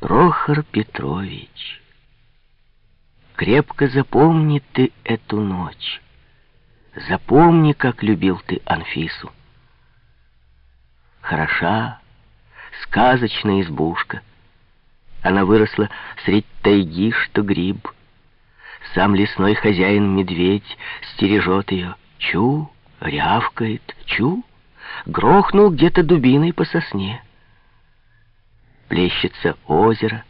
Прохор Петрович, крепко запомни ты эту ночь. Запомни, как любил ты Анфису. Хороша, сказочная избушка. Она выросла средь тайги, что гриб. Сам лесной хозяин-медведь стережет ее. Чу, рявкает, чу, грохнул где-то дубиной по сосне. Плещется озеро,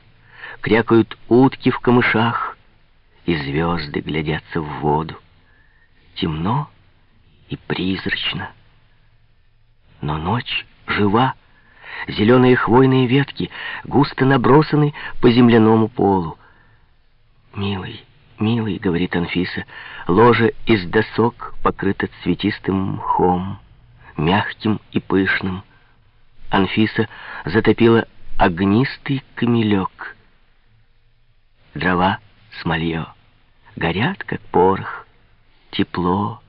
крякают утки в камышах, и звезды глядятся в воду. Темно и призрачно. Но ночь жива. Зеленые хвойные ветки густо набросаны по земляному полу. «Милый, милый», — говорит Анфиса, — «ложе из досок покрыто цветистым мхом, мягким и пышным». Анфиса затопила огнистый камелек. Дрова смолье горят, как порох, тепло,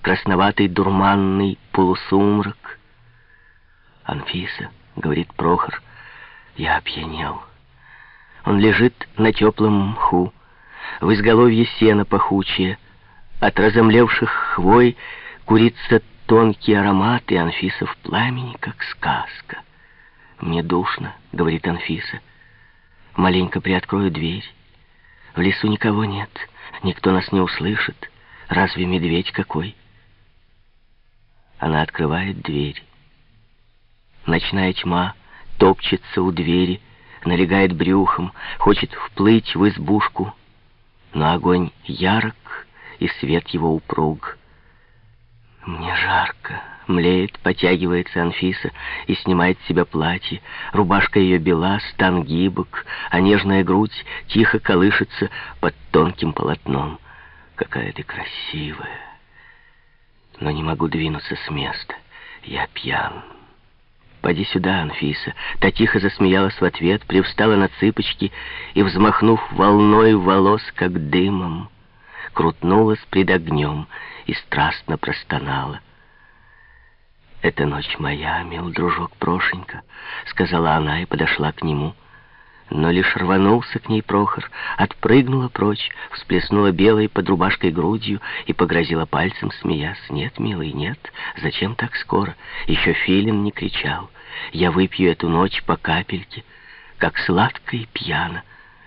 красноватый дурманный полусумрак. «Анфиса», — говорит Прохор, — «я опьянел». Он лежит на теплом мху, в изголовье сена пахучее. От разомлевших хвой курится тонкий аромат, и Анфиса в пламени, как сказка. «Мне душно», — говорит Анфиса. «Маленько приоткрою дверь. В лесу никого нет, никто нас не услышит. Разве медведь какой?» Она открывает дверь. Ночная тьма топчется у двери, налегает брюхом, хочет вплыть в избушку, но огонь ярок, и свет его упруг. Мне жарко, млеет, потягивается Анфиса и снимает с себя платье. Рубашка ее бела, стан гибок, а нежная грудь тихо колышется под тонким полотном. Какая ты красивая! Но не могу двинуться с места. Я пьян. «Поди сюда, Анфиса!» Та тихо засмеялась в ответ, привстала на цыпочки и, взмахнув волной волос, как дымом, крутнулась пред огнем и страстно простонала. «Это ночь моя, мил дружок Прошенька», — сказала она и подошла к нему. Но лишь рванулся к ней Прохор, отпрыгнула прочь, всплеснула белой под рубашкой грудью и погрозила пальцем, смеясь. «Нет, милый, нет, зачем так скоро? Еще филин не кричал. Я выпью эту ночь по капельке, как сладко и пьяно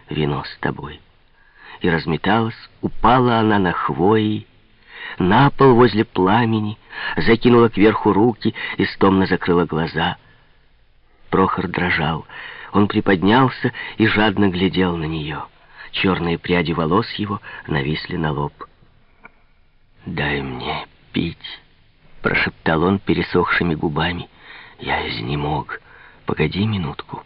вино с тобой». И разметалась, упала она на хвои, на пол возле пламени, закинула кверху руки и стомно закрыла глаза. Прохор дрожал. Он приподнялся и жадно глядел на нее. Черные пряди волос его нависли на лоб. «Дай мне пить», — прошептал он пересохшими губами. «Я изнемог. Погоди минутку.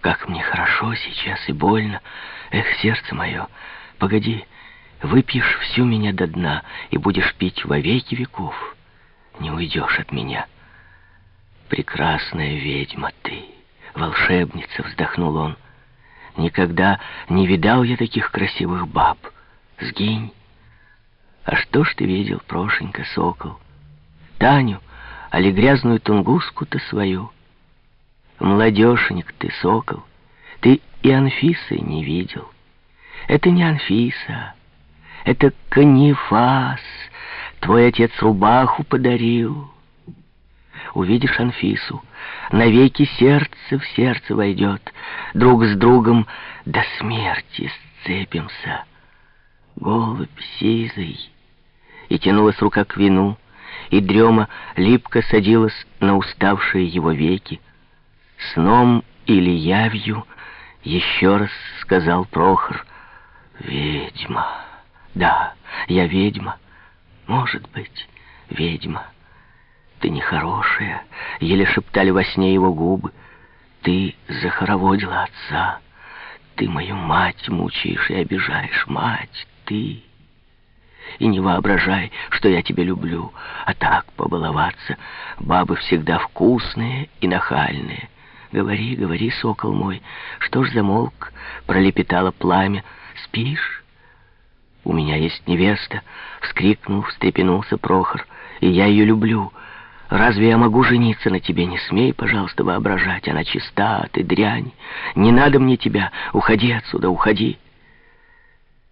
Как мне хорошо сейчас и больно. Эх, сердце мое, погоди, выпьешь всю меня до дна и будешь пить во веки веков. Не уйдешь от меня. Прекрасная ведьма ты» волшебница!» — вздохнул он. «Никогда не видал я таких красивых баб. Сгинь!» «А что ж ты видел, Прошенька, сокол? Таню, али грязную тунгуску-то свою? Младешенек ты, сокол, ты и Анфисы не видел. Это не Анфиса, это Канифас, твой отец рубаху подарил» увидишь Анфису, навеки сердце в сердце войдет, друг с другом до смерти сцепимся. Голубь сизый, и тянулась рука к вину, и дрема липко садилась на уставшие его веки. Сном или явью еще раз сказал Прохор, «Ведьма, да, я ведьма, может быть, ведьма». «Ты нехорошая», — еле шептали во сне его губы. «Ты захороводила отца. Ты мою мать мучаешь и обижаешь. Мать, ты...» И не воображай, что я тебя люблю, а так побаловаться. Бабы всегда вкусные и нахальные. Говори, говори, сокол мой, что ж замолк, пролепетало пламя. Спишь? У меня есть невеста, вскрикнул, встрепенулся Прохор, и я ее люблю. Разве я могу жениться на тебе? Не смей, пожалуйста, воображать. Она чиста, а ты дрянь. Не надо мне тебя. Уходи отсюда, уходи.